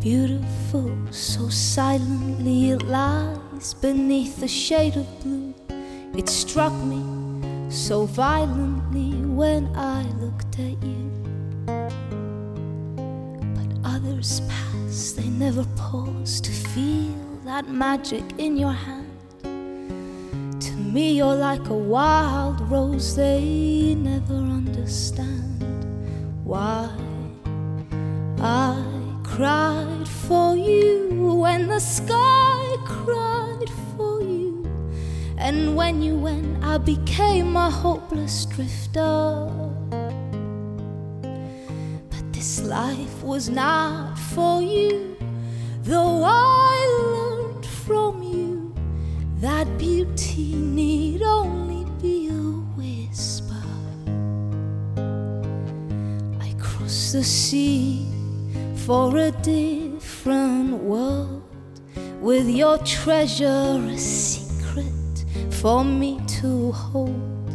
beautiful, so silently it lies beneath the shade of blue. It struck me so violently when I looked at you. But others pass, they never pause to feel that magic in your hand. To me, you're like a wild rose, they never understand why I cried for you when the sky cried for you. And when you went, I became a hopeless drifter. But this life was not for you, though I learned from you that beauty need only be a whisper. I crossed the sea for a different world with your treasure a secret for me to hold.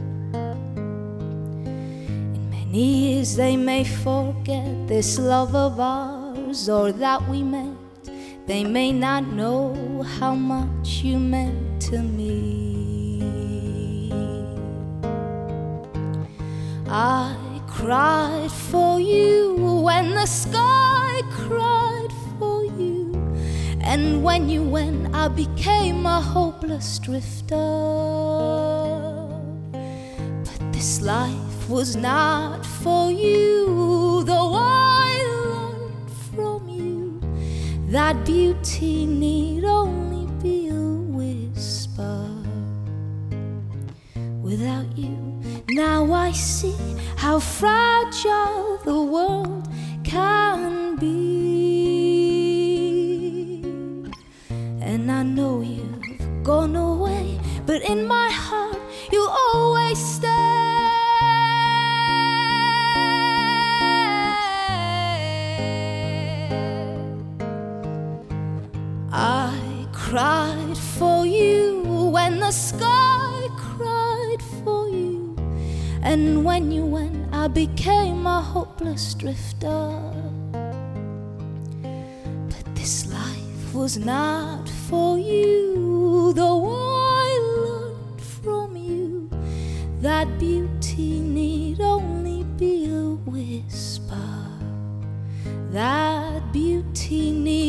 In many years they may forget this love of ours or that we met. They may not know how much you meant to me. I cried for you when the sky cried. And when you went, I became a hopeless drifter. But this life was not for you, though I learned from you that beauty need only be a whisper. Without you, now I see how fragile the world can be. But in my heart you'll always stay. I cried for you when the sky cried for you. And when you went, I became a hopeless drifter. But this life was not for you, I that beauty need only be a whisper. That beauty need